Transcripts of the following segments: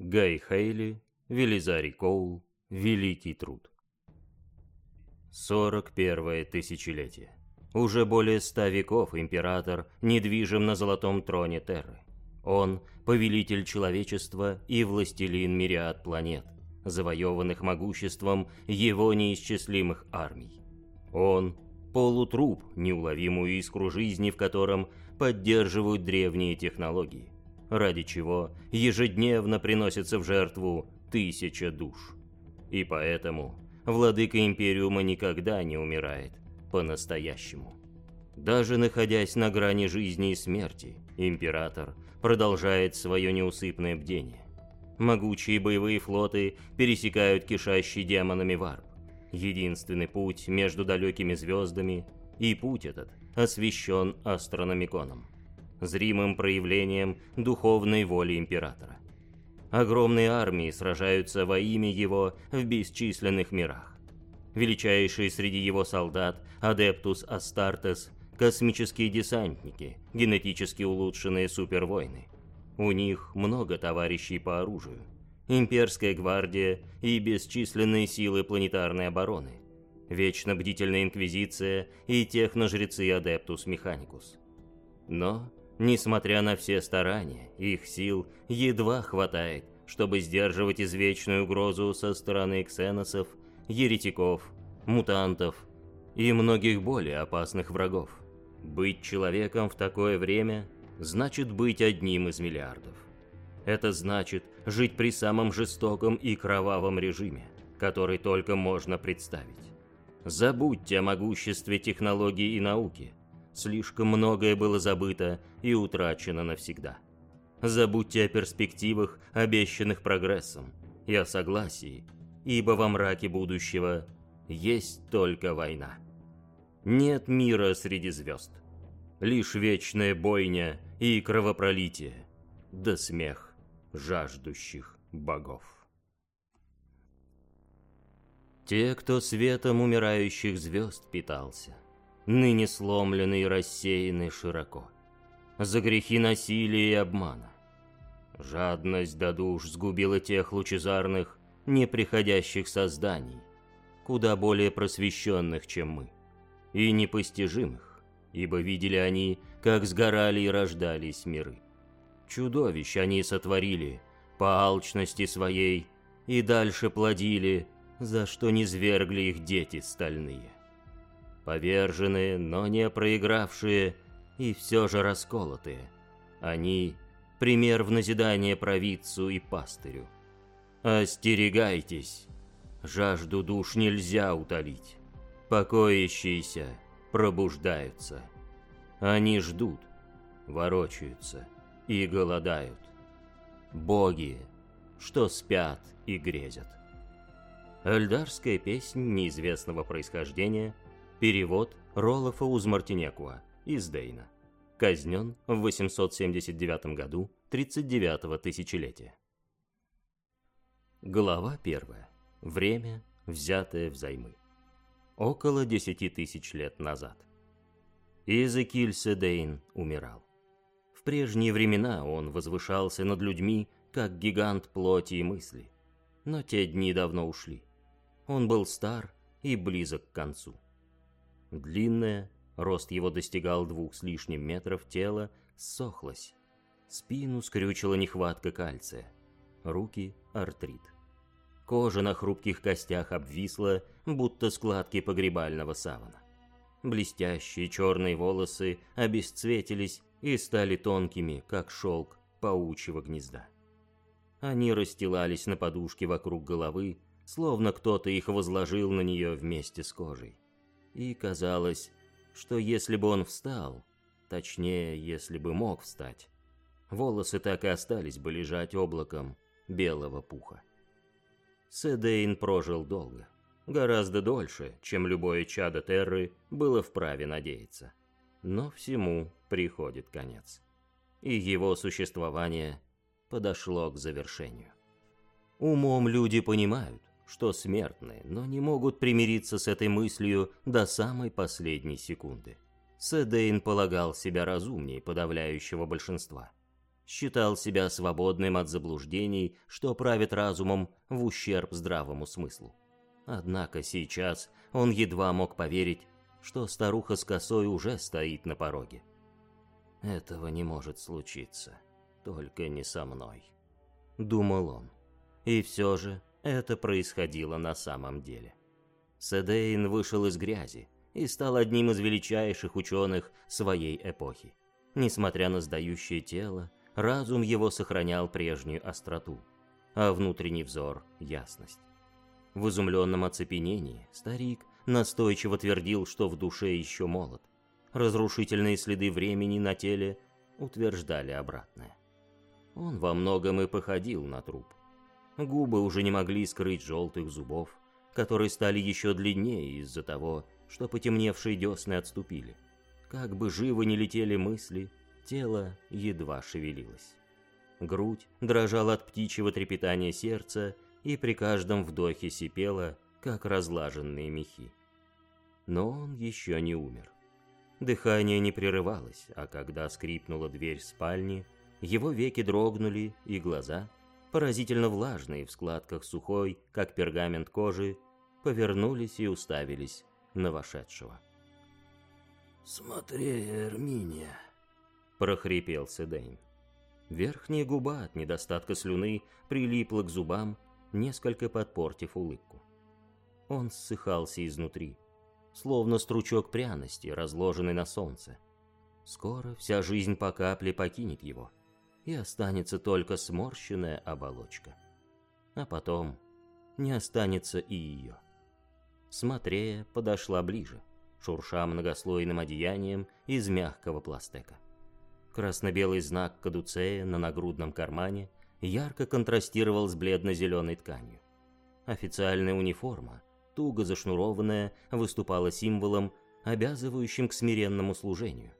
Гай Хейли, Велизарий Коул, Великий труд. 41 тысячелетие. Уже более ста веков император недвижим на золотом троне Терры. Он – повелитель человечества и властелин мириад планет, завоеванных могуществом его неисчислимых армий. Он – полутруп, неуловимую искру жизни, в котором поддерживают древние технологии, ради чего ежедневно приносится в жертву тысяча душ. И поэтому владыка Империума никогда не умирает по-настоящему. Даже находясь на грани жизни и смерти, Император продолжает свое неусыпное бдение. Могучие боевые флоты пересекают кишащий демонами варп. Единственный путь между далекими звездами, и путь этот освящен астрономиконом, зримым проявлением духовной воли Императора. Огромные армии сражаются во имя его в бесчисленных мирах. Величайшие среди его солдат Адептус Астартес – космические десантники, генетически улучшенные супервойны. У них много товарищей по оружию. Имперская гвардия и бесчисленные силы планетарной обороны. Вечно бдительная инквизиция и техножрецы Адептус Механикус. Но Несмотря на все старания, их сил едва хватает, чтобы сдерживать извечную угрозу со стороны ксеносов, еретиков, мутантов и многих более опасных врагов. Быть человеком в такое время значит быть одним из миллиардов. Это значит жить при самом жестоком и кровавом режиме, который только можно представить. Забудьте о могуществе технологий и науки, Слишком многое было забыто и утрачено навсегда. Забудьте о перспективах, обещанных прогрессом, и о согласии, ибо во мраке будущего есть только война. Нет мира среди звезд. Лишь вечная бойня и кровопролитие, да смех жаждущих богов. Те, кто светом умирающих звезд питался – ныне сломленный и рассеянный широко, за грехи насилия и обмана. Жадность до душ сгубила тех лучезарных, неприходящих созданий, куда более просвещенных, чем мы, и непостижимых, ибо видели они, как сгорали и рождались миры. Чудовищ они сотворили по алчности своей и дальше плодили, за что не звергли их дети стальные поверженные, но не проигравшие и все же расколотые. Они — пример в назидание провидцу и пастырю. Остерегайтесь, жажду душ нельзя утолить. Покоящиеся пробуждаются. Они ждут, ворочаются и голодают. Боги, что спят и грезят. Эльдарская песнь неизвестного происхождения — Перевод Ролофа Узмартинекуа из Дейна. Казнен в 879 году 39-го тысячелетия. Глава 1. Время, взятое взаймы. Около 10 тысяч лет назад. Иезекииль Седейн умирал. В прежние времена он возвышался над людьми, как гигант плоти и мысли. Но те дни давно ушли. Он был стар и близок к концу. Длинное, рост его достигал двух с лишним метров, тело ссохлось. Спину скрючила нехватка кальция. Руки – артрит. Кожа на хрупких костях обвисла, будто складки погребального савана. Блестящие черные волосы обесцветились и стали тонкими, как шелк паучьего гнезда. Они расстилались на подушке вокруг головы, словно кто-то их возложил на нее вместе с кожей и казалось, что если бы он встал, точнее, если бы мог встать, волосы так и остались бы лежать облаком белого пуха. Седейн прожил долго, гораздо дольше, чем любое чадо Терры было вправе надеяться. Но всему приходит конец. И его существование подошло к завершению. Умом люди понимают, что смертны, но не могут примириться с этой мыслью до самой последней секунды. Седейн полагал себя разумнее подавляющего большинства. считал себя свободным от заблуждений, что правит разумом в ущерб здравому смыслу. Однако сейчас он едва мог поверить, что старуха с косой уже стоит на пороге. «Этого не может случиться, только не со мной», — думал он. И все же это происходило на самом деле. Седейн вышел из грязи и стал одним из величайших ученых своей эпохи. Несмотря на сдающее тело, разум его сохранял прежнюю остроту, а внутренний взор — ясность. В изумленном оцепенении старик настойчиво твердил, что в душе еще молод. Разрушительные следы времени на теле утверждали обратное. Он во многом и походил на труп. Губы уже не могли скрыть желтых зубов, которые стали еще длиннее из-за того, что потемневшие десны отступили. Как бы живо не летели мысли, тело едва шевелилось. Грудь дрожала от птичьего трепетания сердца и при каждом вдохе сипела, как разлаженные мехи. Но он еще не умер. Дыхание не прерывалось, а когда скрипнула дверь спальни, его веки дрогнули, и глаза, поразительно влажные в складках сухой, как пергамент кожи, повернулись и уставились на вошедшего. «Смотри, Эрминия!» — прохрипел Седейн. Верхняя губа от недостатка слюны прилипла к зубам, несколько подпортив улыбку. Он ссыхался изнутри, словно стручок пряности, разложенный на солнце. Скоро вся жизнь по капле покинет его, и останется только сморщенная оболочка. А потом не останется и ее. Смотрея подошла ближе, шурша многослойным одеянием из мягкого пластека. Красно-белый знак кадуцея на нагрудном кармане ярко контрастировал с бледно-зеленой тканью. Официальная униформа, туго зашнурованная, выступала символом, обязывающим к смиренному служению.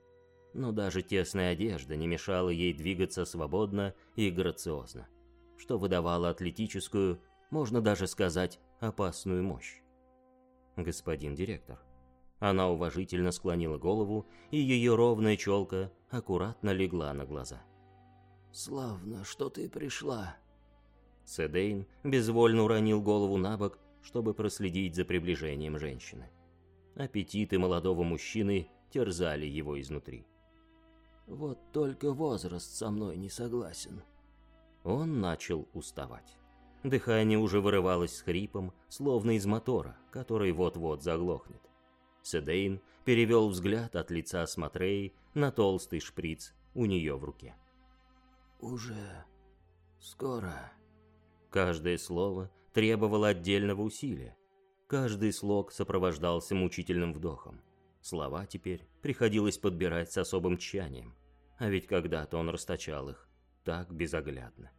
Но даже тесная одежда не мешала ей двигаться свободно и грациозно, что выдавало атлетическую, можно даже сказать, опасную мощь господин директор. Она уважительно склонила голову, и ее ровная челка аккуратно легла на глаза. «Славно, что ты пришла». Седейн безвольно уронил голову на бок, чтобы проследить за приближением женщины. Аппетиты молодого мужчины терзали его изнутри. «Вот только возраст со мной не согласен». Он начал уставать. Дыхание уже вырывалось с хрипом, словно из мотора, который вот-вот заглохнет. Седейн перевел взгляд от лица Смотреи на толстый шприц у нее в руке. «Уже скоро». Каждое слово требовало отдельного усилия. Каждый слог сопровождался мучительным вдохом. Слова теперь приходилось подбирать с особым тщанием, а ведь когда-то он расточал их так безоглядно.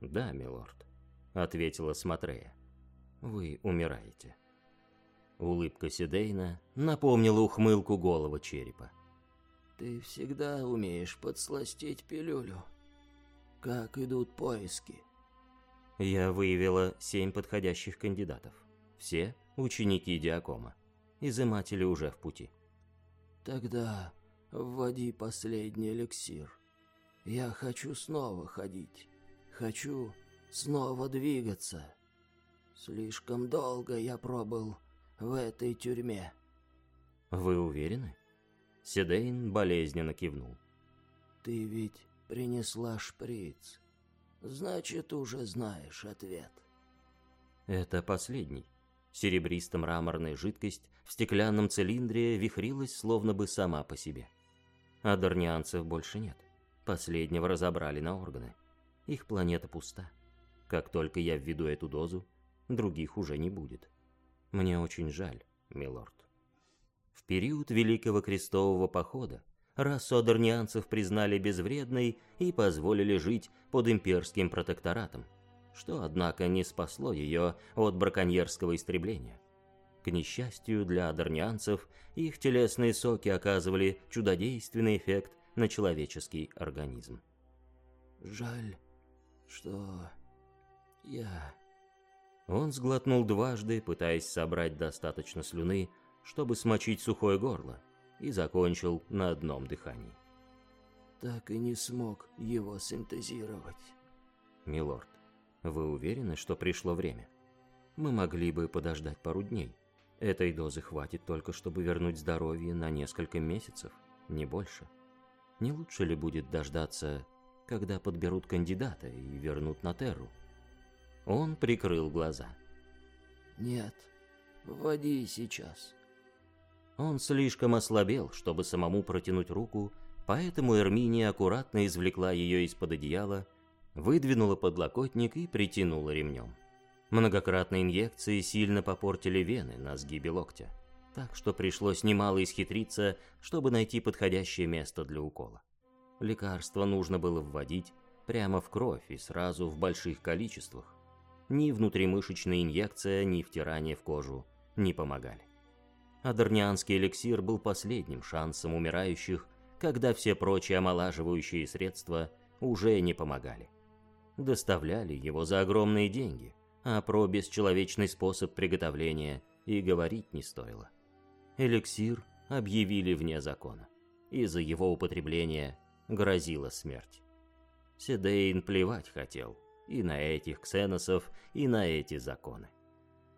«Да, милорд» ответила Смотрея. «Вы умираете». Улыбка Сидейна напомнила ухмылку голого черепа. «Ты всегда умеешь подсластить пилюлю. Как идут поиски?» Я выявила семь подходящих кандидатов. Все ученики Диакома. Изыматели уже в пути. «Тогда вводи последний эликсир. Я хочу снова ходить. Хочу снова двигаться. Слишком долго я пробыл в этой тюрьме. Вы уверены? Седейн болезненно кивнул. Ты ведь принесла шприц. Значит, уже знаешь ответ. Это последний. Серебристо-мраморная жидкость в стеклянном цилиндре вихрилась словно бы сама по себе. А дарнианцев больше нет. Последнего разобрали на органы. Их планета пуста. Как только я введу эту дозу, других уже не будет. Мне очень жаль, милорд. В период Великого Крестового Похода расу адорнианцев признали безвредной и позволили жить под имперским протекторатом, что, однако, не спасло ее от браконьерского истребления. К несчастью для адорнианцев, их телесные соки оказывали чудодейственный эффект на человеческий организм. «Жаль, что я... Он сглотнул дважды, пытаясь собрать достаточно слюны, чтобы смочить сухое горло, и закончил на одном дыхании. так и не смог его синтезировать. Милорд, вы уверены, что пришло время? Мы могли бы подождать пару дней. Этой дозы хватит только, чтобы вернуть здоровье на несколько месяцев, не больше. Не лучше ли будет дождаться, когда подберут кандидата и вернут на Терру? Он прикрыл глаза. «Нет, вводи сейчас». Он слишком ослабел, чтобы самому протянуть руку, поэтому Эрминия аккуратно извлекла ее из-под одеяла, выдвинула подлокотник и притянула ремнем. Многократные инъекции сильно попортили вены на сгибе локтя, так что пришлось немало исхитриться, чтобы найти подходящее место для укола. Лекарство нужно было вводить прямо в кровь и сразу в больших количествах. Ни внутримышечная инъекция, ни втирание в кожу не помогали. Адорнианский эликсир был последним шансом умирающих, когда все прочие омолаживающие средства уже не помогали. Доставляли его за огромные деньги, а про бесчеловечный способ приготовления и говорить не стоило. Эликсир объявили вне закона, и за его употребление грозила смерть. Седейн плевать хотел и на этих ксеносов, и на эти законы.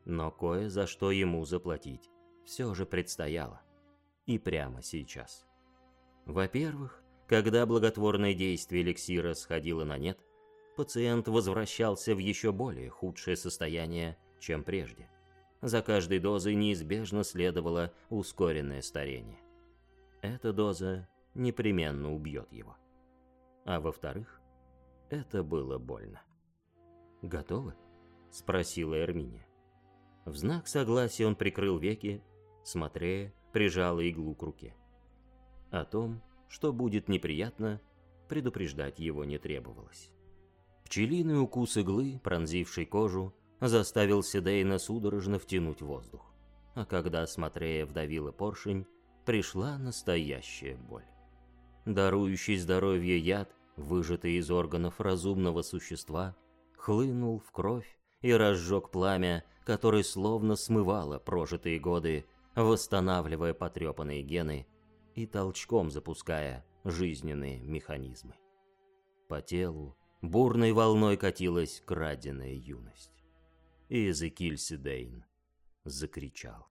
Но кое за что ему заплатить все же предстояло. И прямо сейчас. Во-первых, когда благотворное действие эликсира сходило на нет, пациент возвращался в еще более худшее состояние, чем прежде. За каждой дозой неизбежно следовало ускоренное старение. Эта доза непременно убьет его. А во-вторых, это было больно. «Готовы?» — спросила Эрминия. В знак согласия он прикрыл веки смотря, прижала иглу к руке. О том, что будет неприятно, предупреждать его не требовалось. Пчелиный укус иглы, пронзивший кожу, заставил Седейна судорожно втянуть воздух. А когда Смотрея вдавила поршень, пришла настоящая боль. Дарующий здоровье яд, выжатый из органов разумного существа, хлынул в кровь и разжег пламя, которое словно смывало прожитые годы восстанавливая потрепанные гены и толчком запуская жизненные механизмы. По телу бурной волной катилась краденая юность. И Эзекиль Сидейн закричал.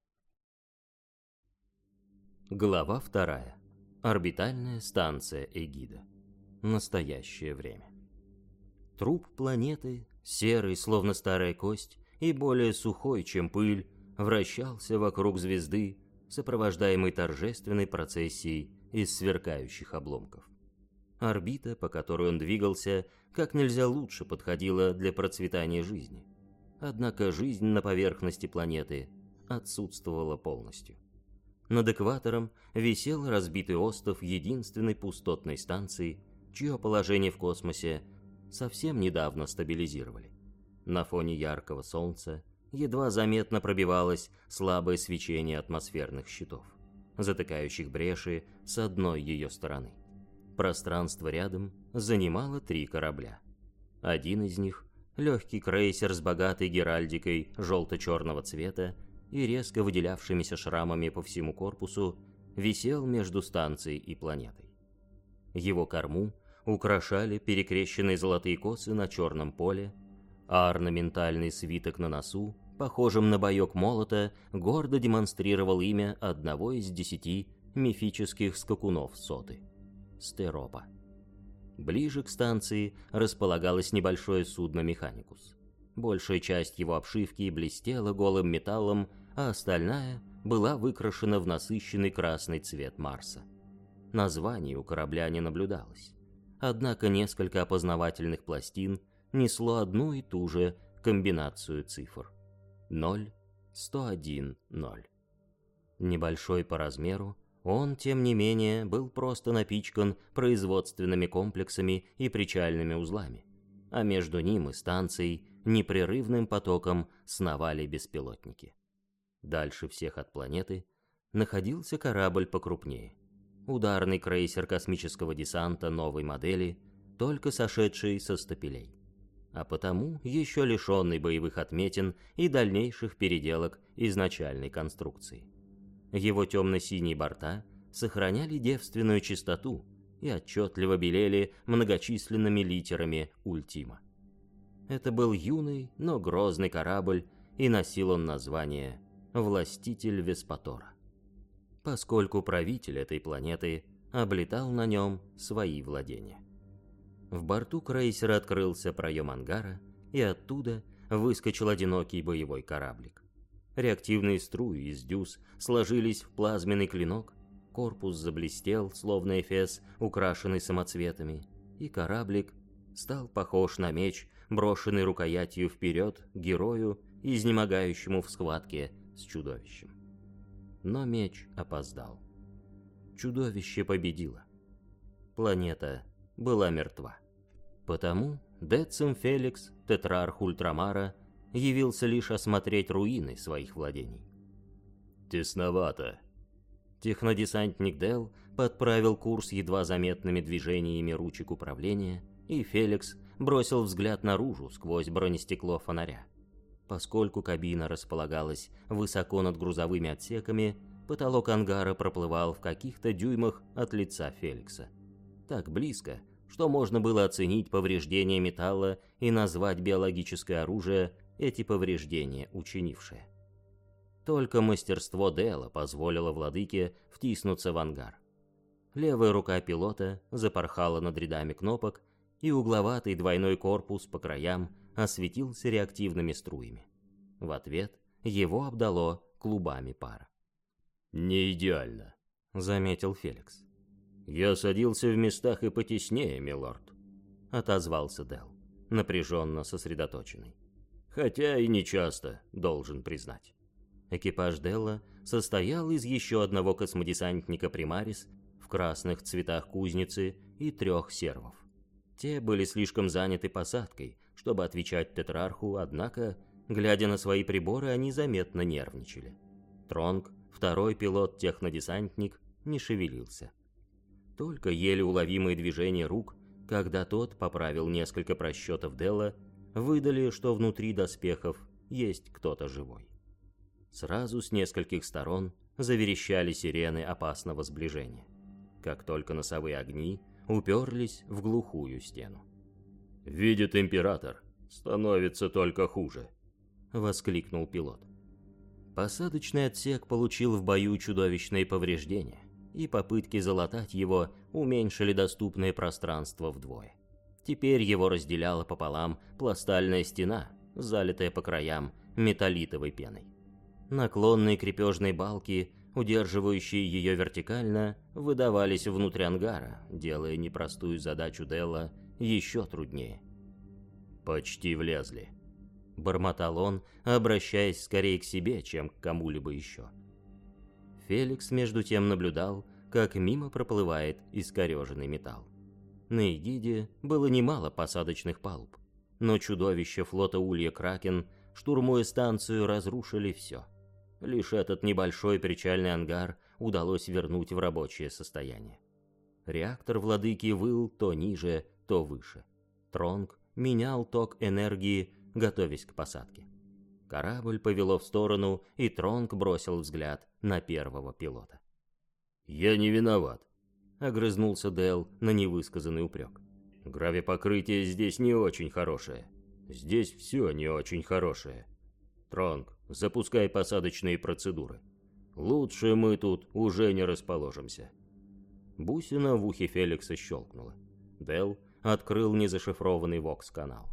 Глава вторая. Орбитальная станция Эгида. Настоящее время. Труп планеты, серый, словно старая кость, и более сухой, чем пыль, вращался вокруг звезды, сопровождаемый торжественной процессией из сверкающих обломков. Орбита, по которой он двигался, как нельзя лучше подходила для процветания жизни. Однако жизнь на поверхности планеты отсутствовала полностью. Над экватором висел разбитый остов единственной пустотной станции, чье положение в космосе совсем недавно стабилизировали. На фоне яркого солнца едва заметно пробивалось слабое свечение атмосферных щитов, затыкающих бреши с одной ее стороны. Пространство рядом занимало три корабля. Один из них, легкий крейсер с богатой геральдикой желто-черного цвета и резко выделявшимися шрамами по всему корпусу, висел между станцией и планетой. Его корму украшали перекрещенные золотые косы на черном поле, а орнаментальный свиток на носу, похожим на боек молота, гордо демонстрировал имя одного из десяти мифических скакунов соты — Стеропа. Ближе к станции располагалось небольшое судно «Механикус». Большая часть его обшивки блестела голым металлом, а остальная была выкрашена в насыщенный красный цвет Марса. Названий у корабля не наблюдалось. Однако несколько опознавательных пластин несло одну и ту же комбинацию цифр. 0, 101, 0. Небольшой по размеру, он, тем не менее, был просто напичкан производственными комплексами и причальными узлами, а между ним и станцией непрерывным потоком сновали беспилотники. Дальше всех от планеты находился корабль покрупнее. Ударный крейсер космического десанта новой модели, только сошедший со стапелей а потому еще лишенный боевых отметин и дальнейших переделок изначальной конструкции. Его темно-синие борта сохраняли девственную чистоту, и отчетливо белели многочисленными литерами «Ультима». Это был юный, но грозный корабль, и носил он название «Властитель Веспатора», поскольку правитель этой планеты облетал на нем свои владения. В борту крейсера открылся проем ангара, и оттуда выскочил одинокий боевой кораблик. Реактивные струи из дюз сложились в плазменный клинок, корпус заблестел, словно эфес, украшенный самоцветами, и кораблик стал похож на меч, брошенный рукоятью вперед герою, изнемогающему в схватке с чудовищем. Но меч опоздал. Чудовище победило. Планета была мертва. Потому Децим Феликс, тетрарх Ультрамара, явился лишь осмотреть руины своих владений. «Тесновато». Технодесантник Дел подправил курс едва заметными движениями ручек управления, и Феликс бросил взгляд наружу сквозь бронестекло фонаря. Поскольку кабина располагалась высоко над грузовыми отсеками, потолок ангара проплывал в каких-то дюймах от лица Феликса. Так близко, что можно было оценить повреждения металла и назвать биологическое оружие эти повреждения учинившее. Только мастерство Дела позволило владыке втиснуться в ангар. Левая рука пилота запорхала над рядами кнопок, и угловатый двойной корпус по краям осветился реактивными струями. В ответ его обдало клубами пара. «Не идеально», — заметил Феликс. «Я садился в местах и потеснее, милорд», — отозвался Дел, напряженно сосредоточенный. «Хотя и не часто, должен признать». Экипаж Делла состоял из еще одного космодесантника Примарис в красных цветах кузницы и трех сервов. Те были слишком заняты посадкой, чтобы отвечать тетрарху, однако, глядя на свои приборы, они заметно нервничали. Тронг, второй пилот-технодесантник, не шевелился. Только еле уловимые движения рук, когда тот поправил несколько просчетов Делла, выдали, что внутри доспехов есть кто-то живой. Сразу с нескольких сторон заверещали сирены опасного сближения. Как только носовые огни уперлись в глухую стену. «Видит император, становится только хуже», — воскликнул пилот. Посадочный отсек получил в бою чудовищные повреждения, и попытки залатать его уменьшили доступное пространство вдвое. Теперь его разделяла пополам пластальная стена, залитая по краям металлитовой пеной. Наклонные крепежные балки удерживающие ее вертикально, выдавались внутрь ангара, делая непростую задачу Делла еще труднее. «Почти влезли», — бормотал он, обращаясь скорее к себе, чем к кому-либо еще. Феликс между тем наблюдал, как мимо проплывает искореженный металл. На Эгиде было немало посадочных палуб, но чудовища флота Улья Кракен, штурмуя станцию, разрушили все — Лишь этот небольшой причальный ангар удалось вернуть в рабочее состояние. Реактор владыки выл то ниже, то выше. Тронг менял ток энергии, готовясь к посадке. Корабль повело в сторону, и Тронг бросил взгляд на первого пилота. «Я не виноват», — огрызнулся Дэл на невысказанный упрек. «Гравипокрытие здесь не очень хорошее. Здесь все не очень хорошее. Тронг, запускай посадочные процедуры. Лучше мы тут уже не расположимся. Бусина в ухе Феликса щелкнула. Дел открыл незашифрованный вокс-канал.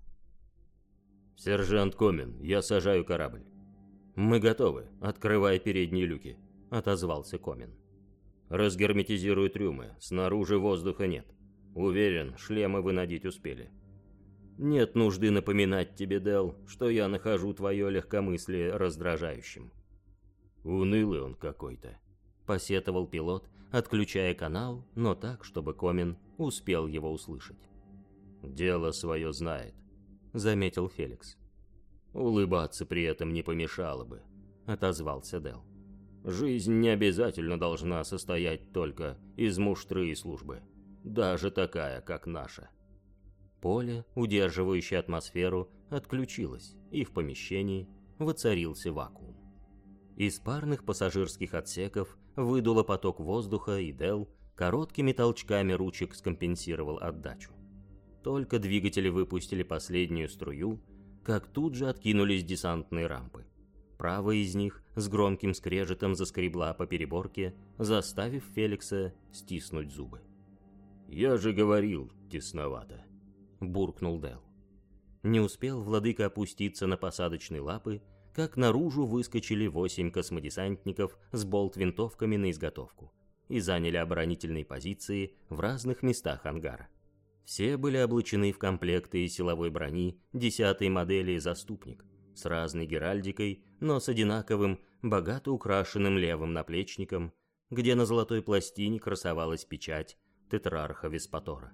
«Сержант Комин, я сажаю корабль». «Мы готовы, открывая передние люки», — отозвался Комин. «Разгерметизирую трюмы, снаружи воздуха нет. Уверен, шлемы вы надеть успели». Нет нужды напоминать тебе, Дел, что я нахожу твое легкомыслие раздражающим. Унылый он какой-то, посетовал пилот, отключая канал, но так, чтобы Комин успел его услышать. Дело свое знает, заметил Феликс. Улыбаться при этом не помешало бы, отозвался Дел. Жизнь не обязательно должна состоять только из муштры и службы, даже такая, как наша. Поле, удерживающее атмосферу, отключилось, и в помещении воцарился вакуум. Из парных пассажирских отсеков выдуло поток воздуха, и Дел короткими толчками ручек скомпенсировал отдачу. Только двигатели выпустили последнюю струю, как тут же откинулись десантные рампы. Правая из них с громким скрежетом заскребла по переборке, заставив Феликса стиснуть зубы. «Я же говорил, тесновато», — буркнул Дел. Не успел владыка опуститься на посадочные лапы, как наружу выскочили восемь космодесантников с болт-винтовками на изготовку и заняли оборонительные позиции в разных местах ангара. Все были облачены в комплекты силовой брони десятой модели «Заступник», с разной геральдикой, но с одинаковым, богато украшенным левым наплечником, где на золотой пластине красовалась печать тетрарха Веспатора.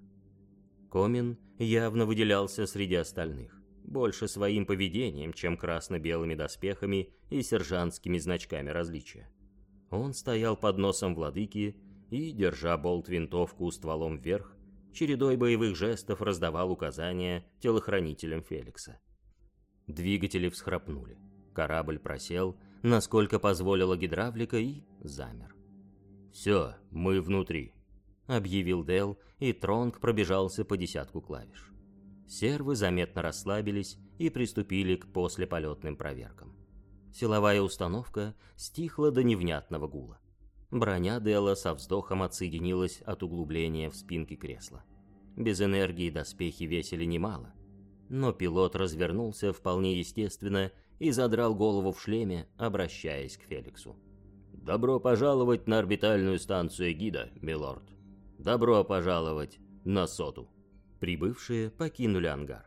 Комин явно выделялся среди остальных, больше своим поведением, чем красно-белыми доспехами и сержантскими значками различия. Он стоял под носом владыки и, держа болт-винтовку стволом вверх, чередой боевых жестов раздавал указания телохранителям Феликса. Двигатели всхрапнули. Корабль просел, насколько позволила гидравлика, и замер. «Все, мы внутри», — объявил Дел, и Тронг пробежался по десятку клавиш. Сервы заметно расслабились и приступили к послеполетным проверкам. Силовая установка стихла до невнятного гула. Броня Дела со вздохом отсоединилась от углубления в спинке кресла. Без энергии доспехи весили немало, но пилот развернулся вполне естественно и задрал голову в шлеме, обращаясь к Феликсу. «Добро пожаловать на орбитальную станцию гида, милорд. Добро пожаловать на соту». Прибывшие покинули ангар.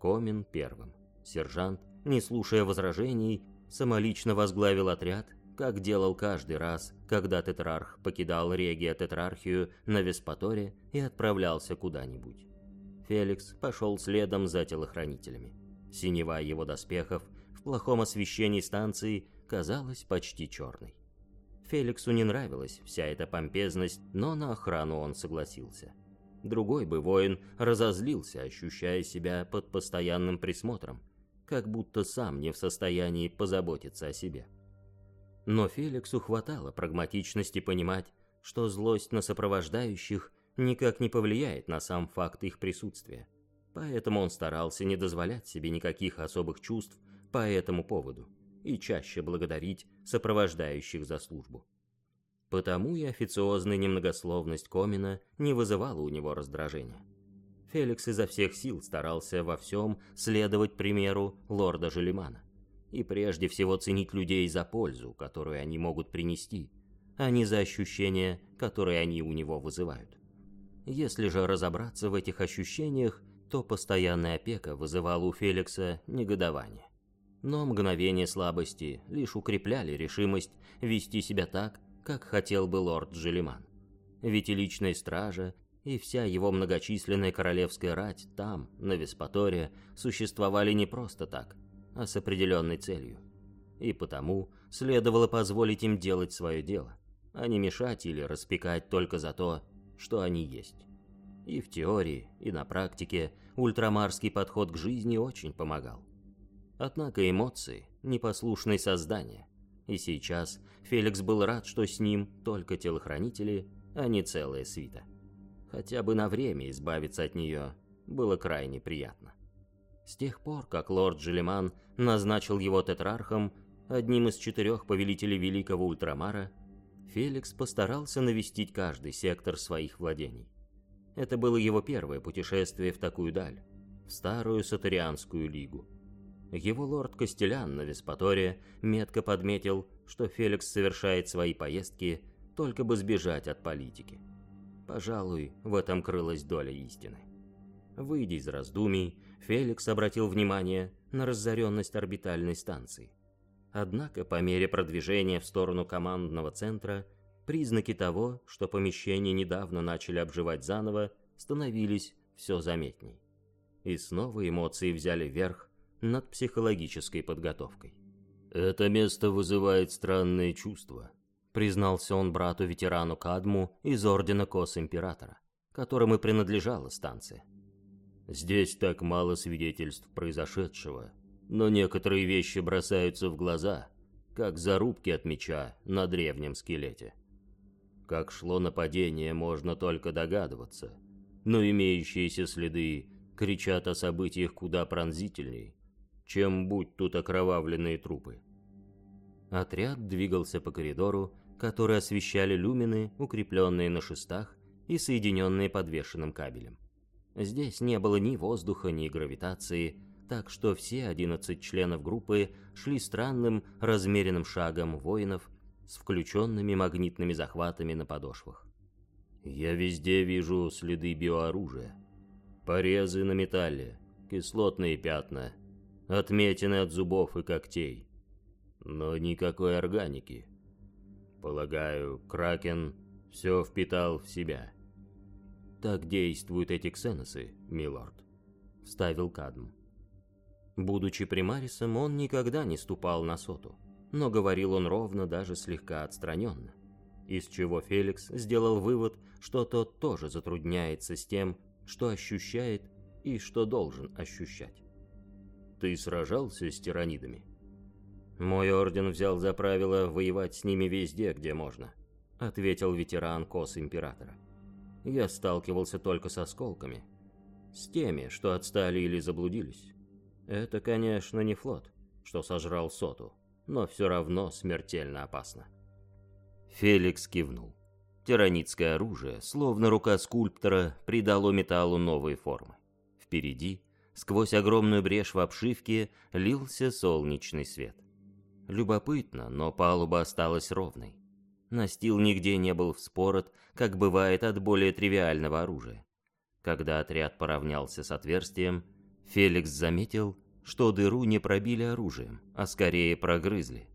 Комин первым. Сержант, не слушая возражений, самолично возглавил отряд, как делал каждый раз, когда Тетрарх покидал Регия Тетрархию на Веспаторе и отправлялся куда-нибудь. Феликс пошел следом за телохранителями. Синева его доспехов в плохом освещении станции казалась почти черной. Феликсу не нравилась вся эта помпезность, но на охрану он согласился. Другой бы воин разозлился, ощущая себя под постоянным присмотром, как будто сам не в состоянии позаботиться о себе. Но Феликсу хватало прагматичности понимать, что злость на сопровождающих никак не повлияет на сам факт их присутствия. Поэтому он старался не дозволять себе никаких особых чувств по этому поводу и чаще благодарить сопровождающих за службу. Потому и официозная немногословность Комина не вызывала у него раздражения. Феликс изо всех сил старался во всем следовать примеру лорда Желемана и прежде всего ценить людей за пользу, которую они могут принести, а не за ощущения, которые они у него вызывают. Если же разобраться в этих ощущениях, то постоянная опека вызывала у Феликса негодование. Но мгновения слабости лишь укрепляли решимость вести себя так, как хотел бы лорд Джелиман. Ведь и личная стража, и вся его многочисленная королевская рать там, на Веспаторе, существовали не просто так, а с определенной целью. И потому следовало позволить им делать свое дело, а не мешать или распекать только за то, что они есть. И в теории, и на практике ультрамарский подход к жизни очень помогал. Однако эмоции – непослушные создания, и сейчас Феликс был рад, что с ним только телохранители, а не целая свита. Хотя бы на время избавиться от нее было крайне приятно. С тех пор, как лорд Джилеман назначил его тетрархом, одним из четырех повелителей Великого Ультрамара, Феликс постарался навестить каждый сектор своих владений. Это было его первое путешествие в такую даль, в старую Сатарианскую лигу. Его лорд Костелян на Веспаторе метко подметил, что Феликс совершает свои поездки только бы сбежать от политики. Пожалуй, в этом крылась доля истины. Выйдя из раздумий, Феликс обратил внимание на разоренность орбитальной станции. Однако по мере продвижения в сторону командного центра, признаки того, что помещение недавно начали обживать заново, становились все заметней. И снова эмоции взяли верх над психологической подготовкой. «Это место вызывает странные чувства», — признался он брату-ветерану Кадму из Ордена Кос-Императора, которым и принадлежала станция. «Здесь так мало свидетельств произошедшего, но некоторые вещи бросаются в глаза, как зарубки от меча на древнем скелете. Как шло нападение, можно только догадываться, но имеющиеся следы кричат о событиях куда пронзительней, чем будь тут окровавленные трупы. Отряд двигался по коридору, который освещали люмины, укрепленные на шестах и соединенные подвешенным кабелем. Здесь не было ни воздуха, ни гравитации, так что все 11 членов группы шли странным, размеренным шагом воинов с включенными магнитными захватами на подошвах. Я везде вижу следы биооружия. Порезы на металле, кислотные пятна, отметины от зубов и когтей. Но никакой органики. Полагаю, Кракен все впитал в себя. Так действуют эти ксеносы, милорд, вставил Кадм. Будучи примарисом, он никогда не ступал на соту, но говорил он ровно, даже слегка отстраненно, из чего Феликс сделал вывод, что тот тоже затрудняется с тем, что ощущает и что должен ощущать. «Ты сражался с тиранидами?» «Мой орден взял за правило воевать с ними везде, где можно», — ответил ветеран Кос Императора. «Я сталкивался только с осколками, с теми, что отстали или заблудились. Это, конечно, не флот, что сожрал соту, но все равно смертельно опасно. Феликс кивнул. Тиранитское оружие, словно рука скульптора, придало металлу новые формы. Впереди, сквозь огромную брешь в обшивке, лился солнечный свет. Любопытно, но палуба осталась ровной. Настил нигде не был вспорот, как бывает от более тривиального оружия. Когда отряд поравнялся с отверстием, Феликс заметил, что дыру не пробили оружием, а скорее прогрызли.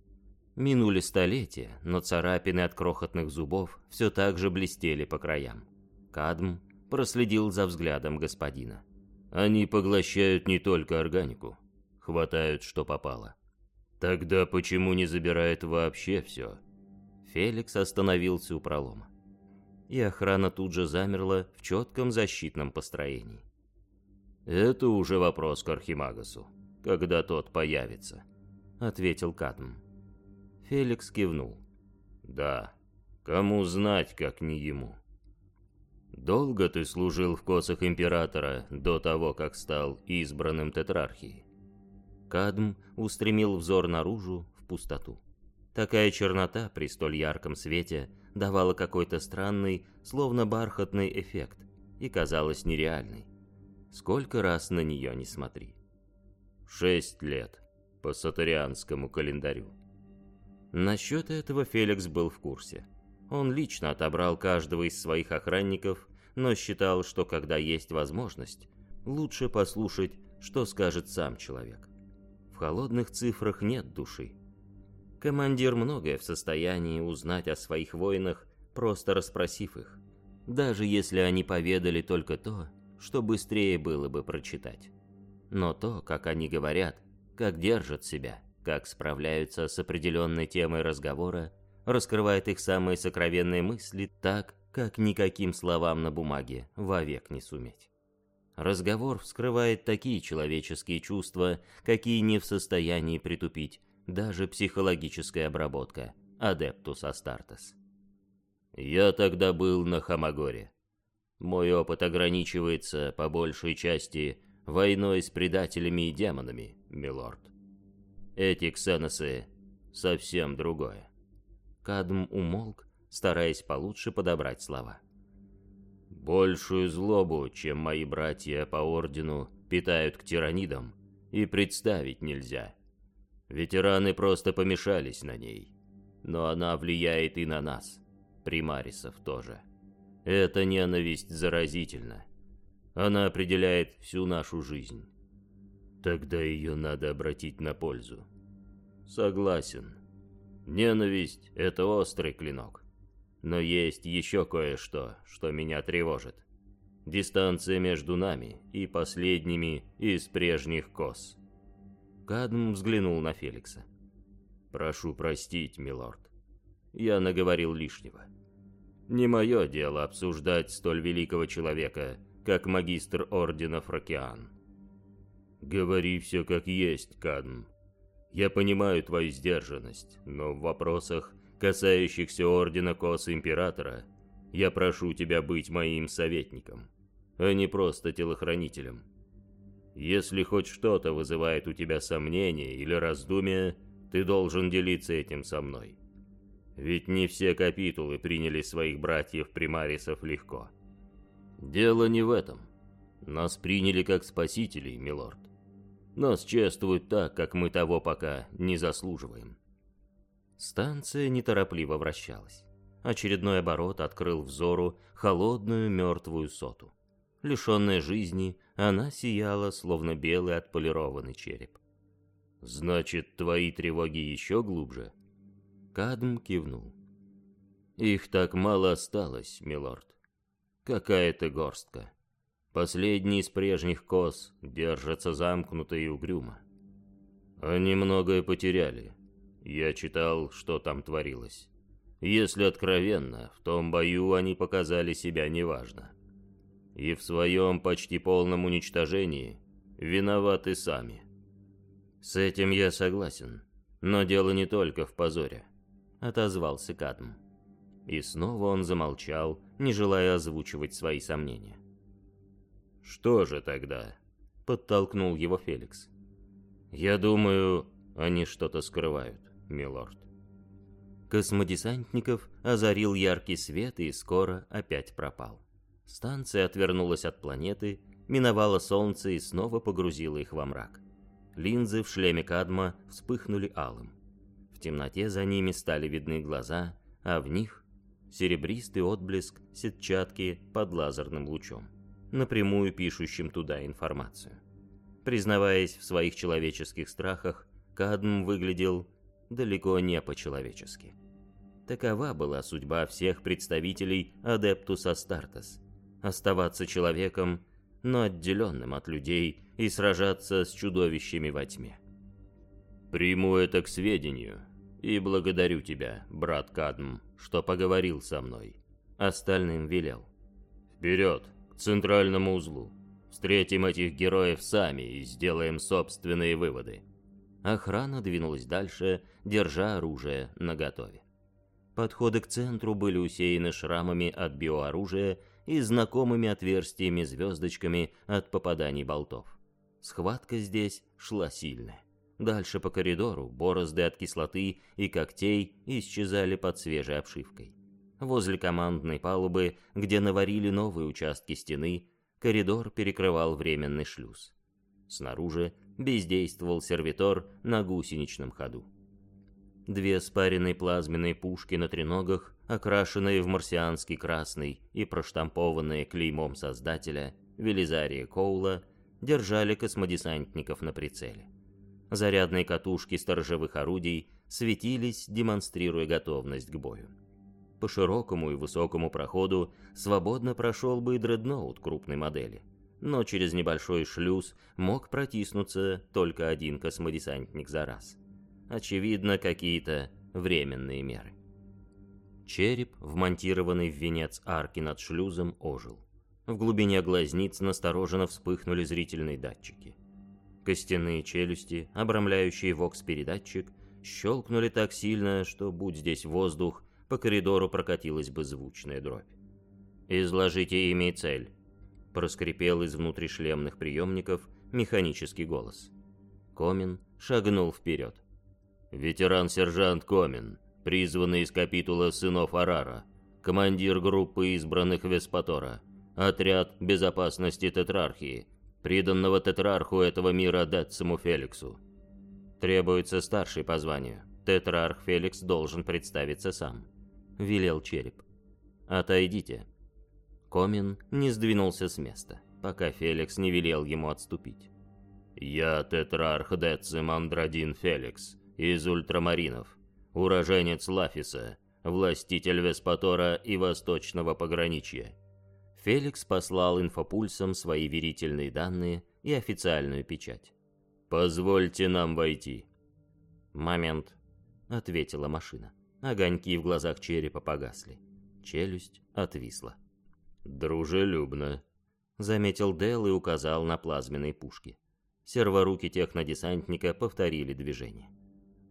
Минули столетия, но царапины от крохотных зубов все так же блестели по краям. Кадм проследил за взглядом господина. Они поглощают не только органику, хватают, что попало. Тогда почему не забирают вообще все? Феликс остановился у пролома. И охрана тут же замерла в четком защитном построении. «Это уже вопрос к Архимагасу, когда тот появится», — ответил Кадм. Феликс кивнул. «Да, кому знать, как не ему». «Долго ты служил в косах Императора до того, как стал избранным Тетрархией?» Кадм устремил взор наружу, в пустоту. Такая чернота при столь ярком свете давала какой-то странный, словно бархатный эффект и казалась нереальной. Сколько раз на нее не смотри. Шесть лет, по сатарианскому календарю. Насчет этого Феликс был в курсе. Он лично отобрал каждого из своих охранников, но считал, что когда есть возможность, лучше послушать, что скажет сам человек. В холодных цифрах нет души. Командир многое в состоянии узнать о своих воинах, просто расспросив их, даже если они поведали только то, что быстрее было бы прочитать. Но то, как они говорят, как держат себя, как справляются с определенной темой разговора, раскрывает их самые сокровенные мысли так, как никаким словам на бумаге вовек не суметь. Разговор вскрывает такие человеческие чувства, какие не в состоянии притупить даже психологическая обработка Адептус Астартес. Я тогда был на Хамагоре. Мой опыт ограничивается, по большей части, войной с предателями и демонами, милорд. Эти ксеносы — совсем другое. Кадм умолк, стараясь получше подобрать слова. Большую злобу, чем мои братья по ордену питают к тиранидам, и представить нельзя. Ветераны просто помешались на ней. Но она влияет и на нас, примарисов тоже. Эта ненависть заразительна. Она определяет всю нашу жизнь. Тогда ее надо обратить на пользу. Согласен. Ненависть — это острый клинок. Но есть еще кое-что, что меня тревожит. Дистанция между нами и последними из прежних кос. Кадм взглянул на Феликса. «Прошу простить, милорд. Я наговорил лишнего. Не мое дело обсуждать столь великого человека, как магистр Ордена Фракиан. Говори все как есть, Кадм. Я понимаю твою сдержанность, но в вопросах, касающихся Ордена Кос Императора, я прошу тебя быть моим советником, а не просто телохранителем. Если хоть что-то вызывает у тебя сомнения или раздумия, ты должен делиться этим со мной. Ведь не все капитулы приняли своих братьев-примарисов легко. Дело не в этом. Нас приняли как спасителей, милорд. Нас чествуют так, как мы того пока не заслуживаем. Станция неторопливо вращалась. Очередной оборот открыл взору холодную мертвую соту. Лишенная жизни, она сияла, словно белый отполированный череп. «Значит, твои тревоги еще глубже?» Кадм кивнул. «Их так мало осталось, милорд. Какая-то горстка. Последний из прежних коз держится замкнуто и угрюмо. Они многое потеряли. Я читал, что там творилось. Если откровенно, в том бою они показали себя неважно и в своем почти полном уничтожении виноваты сами. С этим я согласен, но дело не только в позоре, отозвался Кадм. И снова он замолчал, не желая озвучивать свои сомнения. Что же тогда? подтолкнул его Феликс. Я думаю, они что-то скрывают, милорд. Космодесантников озарил яркий свет и скоро опять пропал. Станция отвернулась от планеты, миновала Солнце и снова погрузила их во мрак. Линзы в шлеме Кадма вспыхнули алым. Темноте за ними стали видны глаза, а в них серебристый отблеск сетчатки под лазерным лучом, напрямую пишущим туда информацию. Признаваясь в своих человеческих страхах, Кадм выглядел далеко не по-человечески. Такова была судьба всех представителей Адептус Астартес – оставаться человеком, но отделенным от людей и сражаться с чудовищами во тьме. «Приму это к сведению и благодарю тебя, брат Кадм, что поговорил со мной», — остальным велел. «Вперед, к центральному узлу. Встретим этих героев сами и сделаем собственные выводы». Охрана двинулась дальше, держа оружие наготове. Подходы к центру были усеяны шрамами от биооружия и знакомыми отверстиями-звездочками от попаданий болтов. Схватка здесь шла сильная. Дальше по коридору борозды от кислоты и когтей исчезали под свежей обшивкой. Возле командной палубы, где наварили новые участки стены, коридор перекрывал временный шлюз. Снаружи бездействовал сервитор на гусеничном ходу. Две спаренные плазменные пушки на треногах, окрашенные в марсианский красный и проштампованные клеймом создателя Велизария Коула, держали космодесантников на прицеле. Зарядные катушки сторожевых орудий светились, демонстрируя готовность к бою. По широкому и высокому проходу свободно прошел бы и дредноут крупной модели, но через небольшой шлюз мог протиснуться только один космодесантник за раз очевидно, какие-то временные меры. Череп, вмонтированный в венец арки над шлюзом, ожил. В глубине глазниц настороженно вспыхнули зрительные датчики. Костяные челюсти, обрамляющие вокс-передатчик, щелкнули так сильно, что, будь здесь воздух, по коридору прокатилась бы звучная дробь. «Изложите имя и цель», — проскрипел из внутришлемных приемников механический голос. Комин шагнул вперед. Ветеран-сержант Комин, призванный из капитула сынов Арара, командир группы избранных Веспатора, отряд безопасности Тетрархии, приданного Тетрарху этого мира Дециму Феликсу. Требуется старший по званию. Тетрарх Феликс должен представиться сам. Велел череп. Отойдите. Комин не сдвинулся с места, пока Феликс не велел ему отступить. «Я Тетрарх Децим Андрадин Феликс», из ультрамаринов, уроженец Лафиса, властитель Веспатора и Восточного пограничья. Феликс послал инфопульсом свои верительные данные и официальную печать. «Позвольте нам войти». «Момент», — ответила машина. Огоньки в глазах черепа погасли. Челюсть отвисла. «Дружелюбно», — заметил Дел и указал на плазменные пушки. Серворуки технодесантника повторили движение.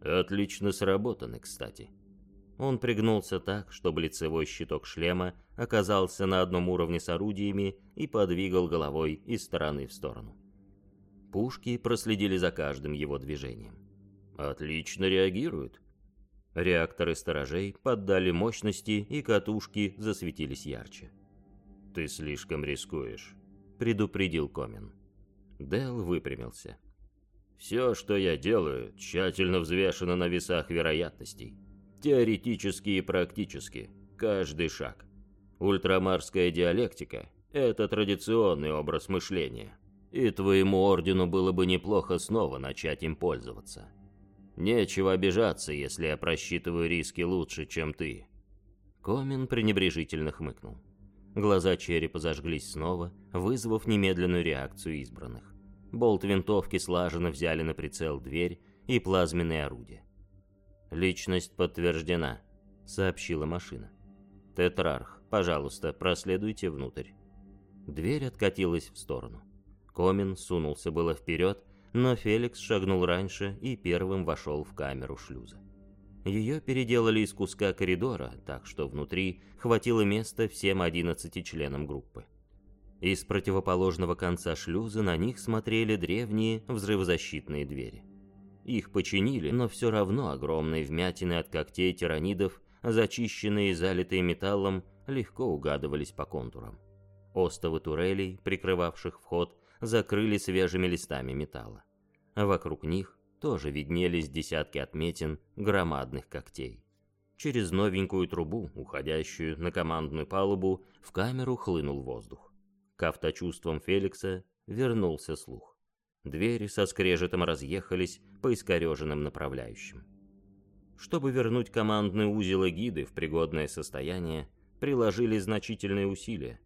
Отлично сработаны, кстати. Он пригнулся так, чтобы лицевой щиток шлема оказался на одном уровне с орудиями и подвигал головой из стороны в сторону. Пушки проследили за каждым его движением. «Отлично реагируют». Реакторы сторожей поддали мощности, и катушки засветились ярче. «Ты слишком рискуешь», — предупредил Комин. Дел выпрямился. «Все, что я делаю, тщательно взвешено на весах вероятностей. Теоретически и практически. Каждый шаг. Ультрамарская диалектика – это традиционный образ мышления. И твоему ордену было бы неплохо снова начать им пользоваться. Нечего обижаться, если я просчитываю риски лучше, чем ты. Комин пренебрежительно хмыкнул. Глаза черепа зажглись снова, вызвав немедленную реакцию избранных. Болт винтовки слаженно взяли на прицел дверь и плазменные орудия. «Личность подтверждена», — сообщила машина. «Тетрарх, пожалуйста, проследуйте внутрь». Дверь откатилась в сторону. Комин сунулся было вперед, но Феликс шагнул раньше и первым вошел в камеру шлюза. Ее переделали из куска коридора, так что внутри хватило места всем 11 членам группы. Из противоположного конца шлюза на них смотрели древние взрывозащитные двери. Их починили, но все равно огромные вмятины от когтей тиранидов, зачищенные и залитые металлом, легко угадывались по контурам. Остовы турелей, прикрывавших вход, закрыли свежими листами металла. Вокруг них тоже виднелись десятки отметин громадных когтей. Через новенькую трубу, уходящую на командную палубу, в камеру хлынул воздух. К авточувствам Феликса вернулся слух. Двери со скрежетом разъехались по искореженным направляющим. Чтобы вернуть командный узел гиды в пригодное состояние, приложили значительные усилия.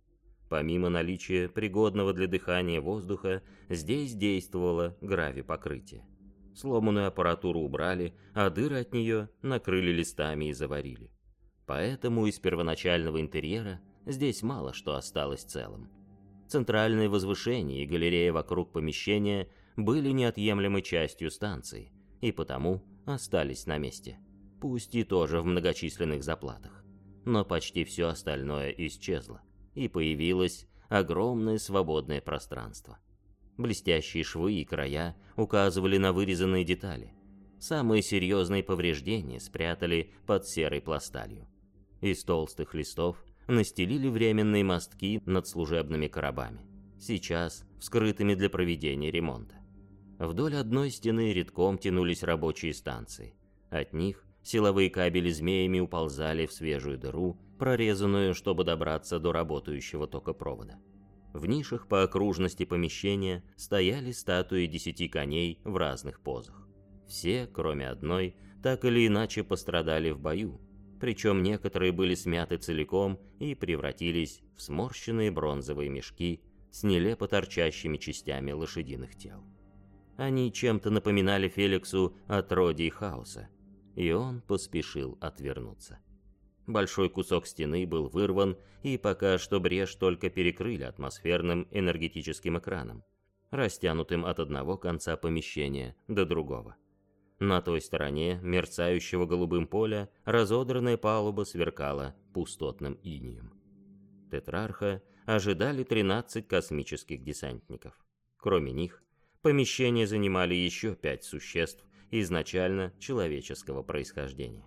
Помимо наличия пригодного для дыхания воздуха, здесь действовало грави-покрытие. Сломанную аппаратуру убрали, а дыры от нее накрыли листами и заварили. Поэтому из первоначального интерьера здесь мало что осталось целым. Центральное возвышение и галерея вокруг помещения были неотъемлемой частью станции, и потому остались на месте, пусть и тоже в многочисленных заплатах. Но почти все остальное исчезло, и появилось огромное свободное пространство. Блестящие швы и края указывали на вырезанные детали. Самые серьезные повреждения спрятали под серой пласталью. Из толстых листов настелили временные мостки над служебными коробами, сейчас вскрытыми для проведения ремонта. Вдоль одной стены редком тянулись рабочие станции. От них силовые кабели змеями уползали в свежую дыру, прорезанную, чтобы добраться до работающего токопровода. В нишах по окружности помещения стояли статуи десяти коней в разных позах. Все, кроме одной, так или иначе пострадали в бою, причем некоторые были смяты целиком и превратились в сморщенные бронзовые мешки с нелепо торчащими частями лошадиных тел. Они чем-то напоминали Феликсу о Троде и Хаоса, и он поспешил отвернуться. Большой кусок стены был вырван, и пока что брешь только перекрыли атмосферным энергетическим экраном, растянутым от одного конца помещения до другого. На той стороне мерцающего голубым поля разодранная палуба сверкала пустотным инием. Тетрарха ожидали 13 космических десантников. Кроме них, помещение занимали еще пять существ изначально человеческого происхождения.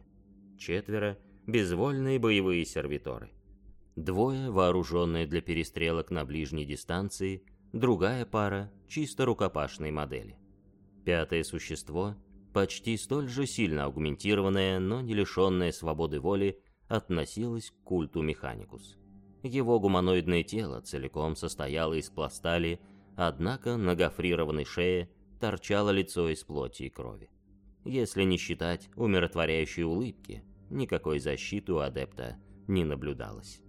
Четверо – безвольные боевые сервиторы. Двое, вооруженные для перестрелок на ближней дистанции, другая пара – чисто рукопашной модели. Пятое существо – почти столь же сильно аугментированное, но не лишенное свободы воли, относилось к культу Механикус. Его гуманоидное тело целиком состояло из пластали, однако на гофрированной шее торчало лицо из плоти и крови. Если не считать умиротворяющей улыбки, никакой защиты у адепта не наблюдалось.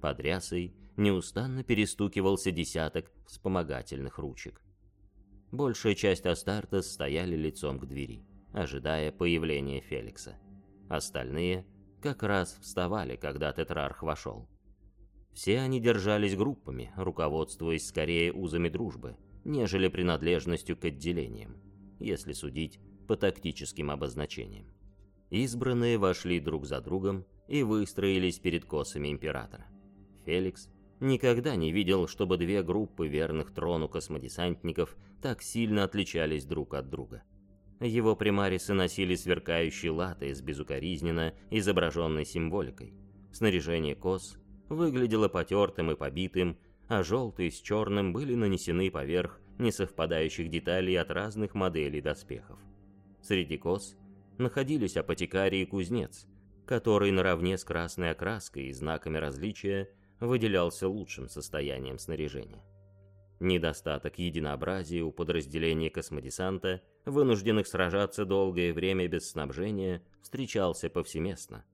Под рясой неустанно перестукивался десяток вспомогательных ручек. Большая часть Астартес стояли лицом к двери ожидая появления Феликса. Остальные как раз вставали, когда Тетрарх вошел. Все они держались группами, руководствуясь скорее узами дружбы, нежели принадлежностью к отделениям, если судить по тактическим обозначениям. Избранные вошли друг за другом и выстроились перед косами императора. Феликс никогда не видел, чтобы две группы верных трону космодесантников так сильно отличались друг от друга. Его примарисы носили сверкающие латы с безукоризненно изображенной символикой. Снаряжение кос выглядело потертым и побитым, а желтые с черным были нанесены поверх несовпадающих деталей от разных моделей доспехов. Среди кос находились апотекарий и кузнец, который наравне с красной окраской и знаками различия выделялся лучшим состоянием снаряжения. Недостаток единообразия у подразделений космодесанта, вынужденных сражаться долгое время без снабжения, встречался повсеместно.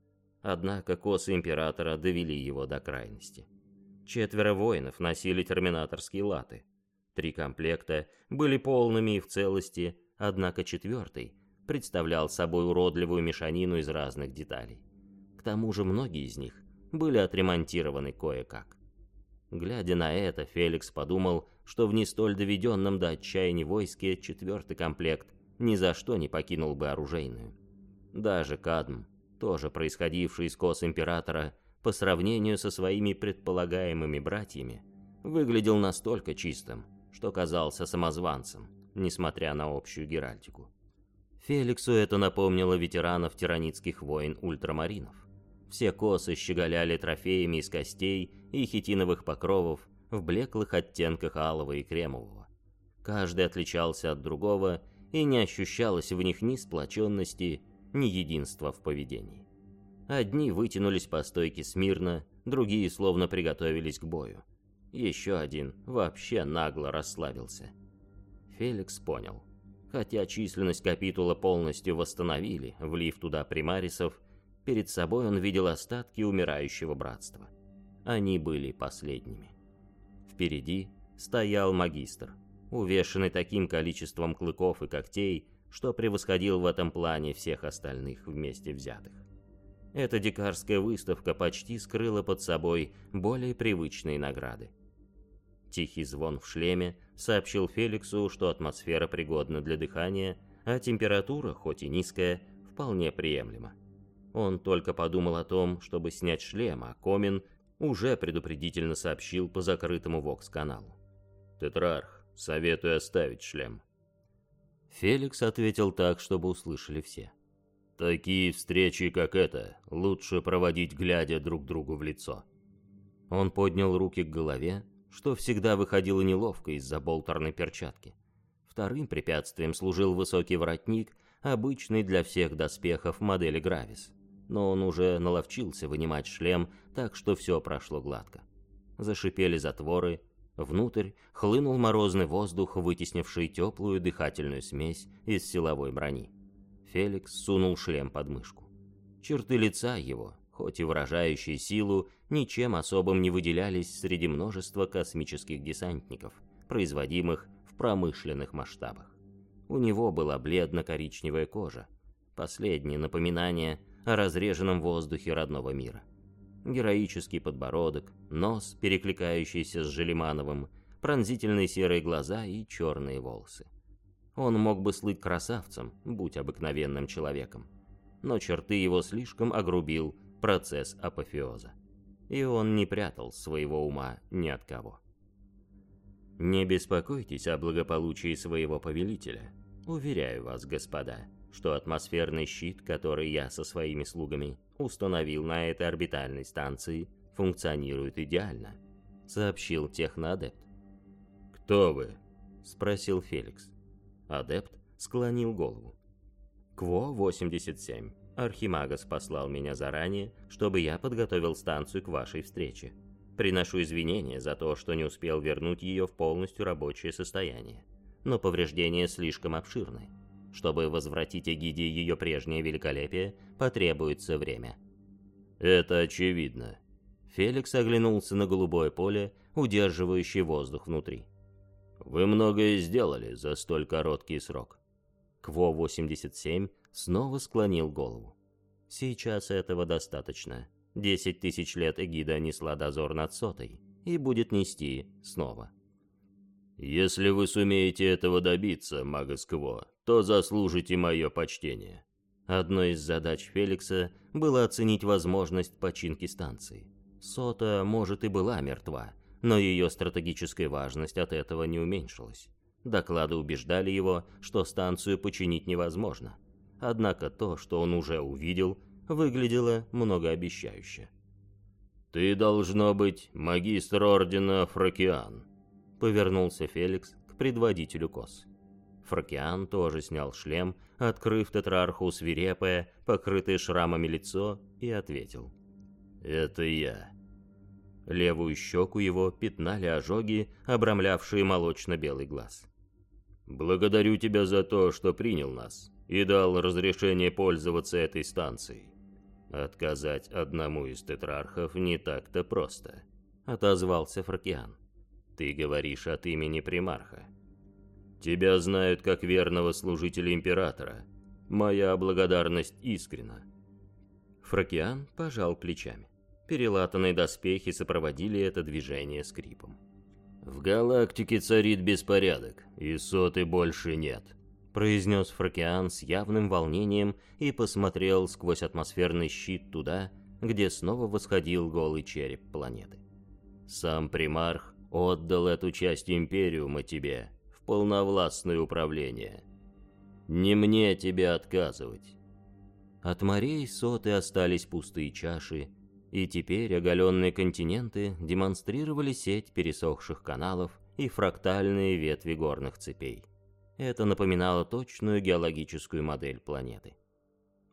Однако косы Императора довели его до крайности. Четверо воинов носили терминаторские латы. Три комплекта были полными и в целости, однако четвертый представлял собой уродливую мешанину из разных деталей. К тому же многие из них были отремонтированы кое-как. Глядя на это, Феликс подумал, что в не столь доведенном до отчаяния войске четвертый комплект ни за что не покинул бы оружейную. Даже Кадм, тоже происходивший из кос Императора, по сравнению со своими предполагаемыми братьями, выглядел настолько чистым, что казался самозванцем, несмотря на общую геральдику. Феликсу это напомнило ветеранов тиранитских войн ультрамаринов. Все косы щеголяли трофеями из костей и хитиновых покровов в блеклых оттенках алого и кремового. Каждый отличался от другого, и не ощущалось в них ни сплоченности, ни единства в поведении. Одни вытянулись по стойке смирно, другие словно приготовились к бою. Еще один вообще нагло расслабился. Феликс понял. Хотя численность капитула полностью восстановили, влив туда примарисов, Перед собой он видел остатки умирающего братства. Они были последними. Впереди стоял магистр, увешанный таким количеством клыков и когтей, что превосходил в этом плане всех остальных вместе взятых. Эта дикарская выставка почти скрыла под собой более привычные награды. Тихий звон в шлеме сообщил Феликсу, что атмосфера пригодна для дыхания, а температура, хоть и низкая, вполне приемлема. Он только подумал о том, чтобы снять шлем, а Комин уже предупредительно сообщил по закрытому ВОКС-каналу. «Тетрарх, советую оставить шлем». Феликс ответил так, чтобы услышали все. «Такие встречи, как эта, лучше проводить, глядя друг другу в лицо». Он поднял руки к голове, что всегда выходило неловко из-за болтерной перчатки. Вторым препятствием служил высокий воротник, обычный для всех доспехов модели Гравис но он уже наловчился вынимать шлем, так что все прошло гладко. Зашипели затворы, внутрь хлынул морозный воздух, вытеснивший теплую дыхательную смесь из силовой брони. Феликс сунул шлем под мышку. Черты лица его, хоть и выражающие силу, ничем особым не выделялись среди множества космических десантников, производимых в промышленных масштабах. У него была бледно-коричневая кожа, последнее напоминание о разреженном воздухе родного мира. Героический подбородок, нос, перекликающийся с Желимановым, пронзительные серые глаза и черные волосы. Он мог бы слыть красавцем, будь обыкновенным человеком. Но черты его слишком огрубил процесс апофеоза. И он не прятал своего ума ни от кого. Не беспокойтесь о благополучии своего повелителя. Уверяю вас, господа, что атмосферный щит, который я со своими слугами установил на этой орбитальной станции, функционирует идеально», — сообщил техноадепт. «Кто вы?» — спросил Феликс. Адепт склонил голову. «Кво-87. Архимагас послал меня заранее, чтобы я подготовил станцию к вашей встрече. Приношу извинения за то, что не успел вернуть ее в полностью рабочее состояние. Но повреждения слишком обширны. Чтобы возвратить Эгиде ее прежнее великолепие, потребуется время. Это очевидно. Феликс оглянулся на голубое поле, удерживающее воздух внутри. Вы многое сделали за столь короткий срок. Кво-87 снова склонил голову. Сейчас этого достаточно. Десять тысяч лет Эгида несла дозор над сотой и будет нести снова. Если вы сумеете этого добиться, Магас Кво, то заслужите мое почтение», — Одной из задач Феликса было оценить возможность починки станции. Сота, может, и была мертва, но ее стратегическая важность от этого не уменьшилась. Доклады убеждали его, что станцию починить невозможно. Однако то, что он уже увидел, выглядело многообещающе. «Ты, должно быть, магистр ордена Фракиан», — повернулся Феликс к предводителю Кос. Фракиан тоже снял шлем, открыв тетрарху свирепое, покрытое шрамами лицо, и ответил. «Это я». Левую щеку его пятнали ожоги, обрамлявшие молочно-белый глаз. «Благодарю тебя за то, что принял нас и дал разрешение пользоваться этой станцией. Отказать одному из тетрархов не так-то просто», — отозвался Фракиан. «Ты говоришь от имени примарха». «Тебя знают как верного служителя императора. Моя благодарность искренна». Фракиан пожал плечами. Перелатанные доспехи сопроводили это движение скрипом. «В галактике царит беспорядок, и соты больше нет», — произнес Фракиан с явным волнением и посмотрел сквозь атмосферный щит туда, где снова восходил голый череп планеты. «Сам примарх отдал эту часть Империума тебе полновластное управление. Не мне тебе отказывать». От морей соты остались пустые чаши, и теперь оголенные континенты демонстрировали сеть пересохших каналов и фрактальные ветви горных цепей. Это напоминало точную геологическую модель планеты.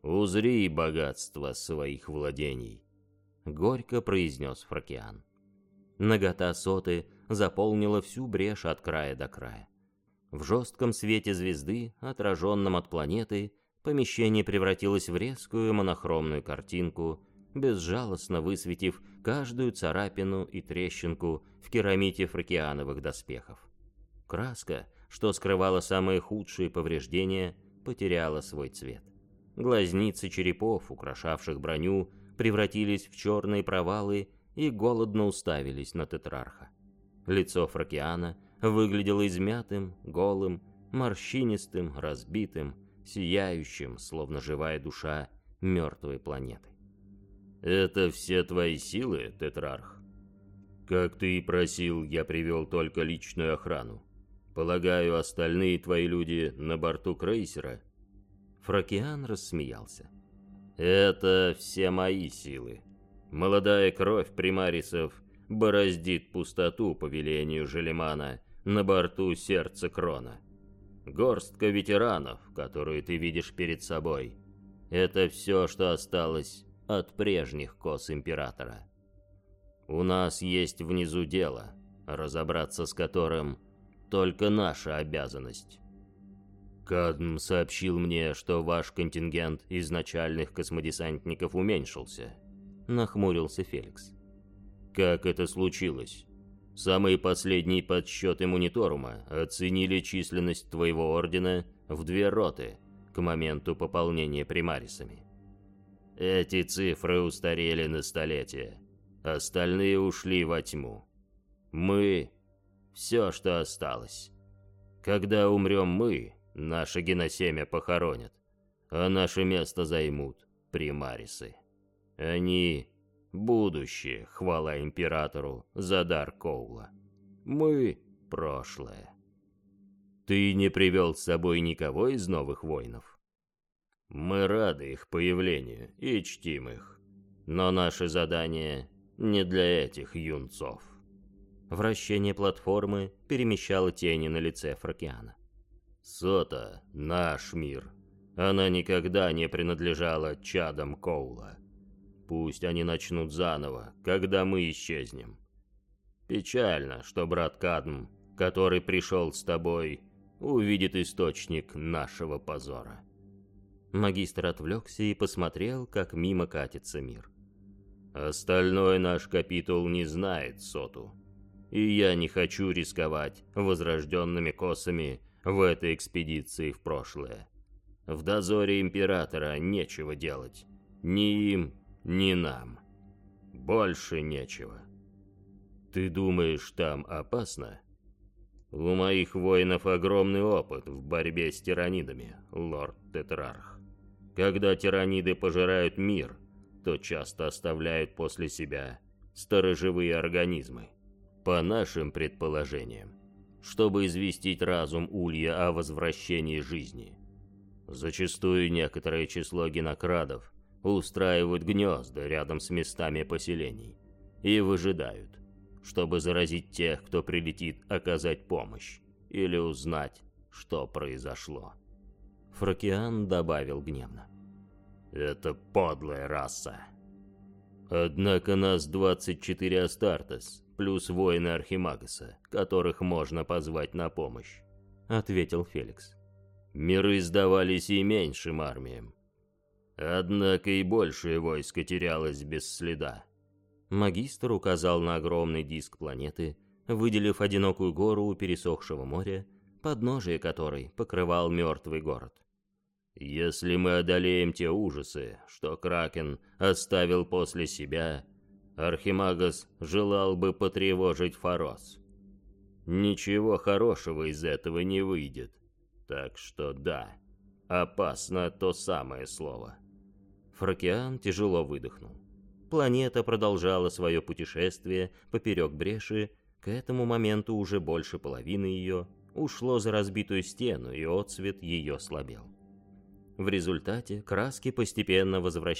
«Узри богатство своих владений», — горько произнес Фракиан. Нагота соты заполнила всю брешь от края до края. В жестком свете звезды, отраженном от планеты, помещение превратилось в резкую монохромную картинку — безжалостно высветив каждую царапину и трещинку в керамите фракиановых доспехов. Краска, что скрывала самые худшие повреждения, потеряла свой цвет. Глазницы черепов, украшавших броню, превратились в черные провалы и голодно уставились на тетрарха. Лицо Фракиана выглядело измятым, голым, морщинистым, разбитым, сияющим, словно живая душа мертвой планеты. «Это все твои силы, Тетрарх?» «Как ты и просил, я привел только личную охрану. Полагаю, остальные твои люди на борту крейсера?» Фракиан рассмеялся. «Это все мои силы. Молодая кровь примарисов бороздит пустоту по велению Желемана на борту сердца Крона. Горстка ветеранов, которую ты видишь перед собой, это все, что осталось от прежних кос Императора. У нас есть внизу дело, разобраться с которым только наша обязанность. Кадм сообщил мне, что ваш контингент изначальных космодесантников уменьшился. Нахмурился Феликс. Как это случилось? Самые последние подсчеты мониторума оценили численность твоего ордена в две роты к моменту пополнения примарисами. Эти цифры устарели на столетия. Остальные ушли во тьму. Мы — все, что осталось. Когда умрем мы, наше геносемя похоронят, а наше место займут примарисы. Они — будущее, хвала императору за дар Коула. Мы — прошлое. Ты не привел с собой никого из новых воинов? Мы рады их появлению и чтим их. Но наше задание не для этих юнцов. Вращение платформы перемещало тени на лице Фракиана. Сота — наш мир. Она никогда не принадлежала чадам Коула. Пусть они начнут заново, когда мы исчезнем. Печально, что брат Кадм, который пришел с тобой, увидит источник нашего позора. Магистр отвлекся и посмотрел, как мимо катится мир. «Остальной наш капитул не знает соту. И я не хочу рисковать возрожденными косами в этой экспедиции в прошлое. В дозоре Императора нечего делать. Ни им, ни нам. Больше нечего. Ты думаешь, там опасно?» У моих воинов огромный опыт в борьбе с тиранидами, лорд Тетрарх. Когда тираниды пожирают мир, то часто оставляют после себя сторожевые организмы. По нашим предположениям, чтобы известить разум Улья о возвращении жизни. Зачастую некоторое число генокрадов устраивают гнезда рядом с местами поселений и выжидают, чтобы заразить тех, кто прилетит оказать помощь или узнать, что произошло. Фракиан добавил гневно. «Это подлая раса. Однако нас 24 Астартес, плюс воины Архимагаса, которых можно позвать на помощь», — ответил Феликс. «Миры сдавались и меньшим армиям. Однако и большее войско терялось без следа». Магистр указал на огромный диск планеты, выделив одинокую гору у пересохшего моря, подножие которой покрывал мертвый город. Если мы одолеем те ужасы, что Кракен оставил после себя, Архимагас желал бы потревожить Форос. Ничего хорошего из этого не выйдет. Так что да, опасно то самое слово. Фракиан тяжело выдохнул. Планета продолжала свое путешествие поперек бреши, к этому моменту уже больше половины ее ушло за разбитую стену, и отцвет ее слабел. В результате краски постепенно возвращались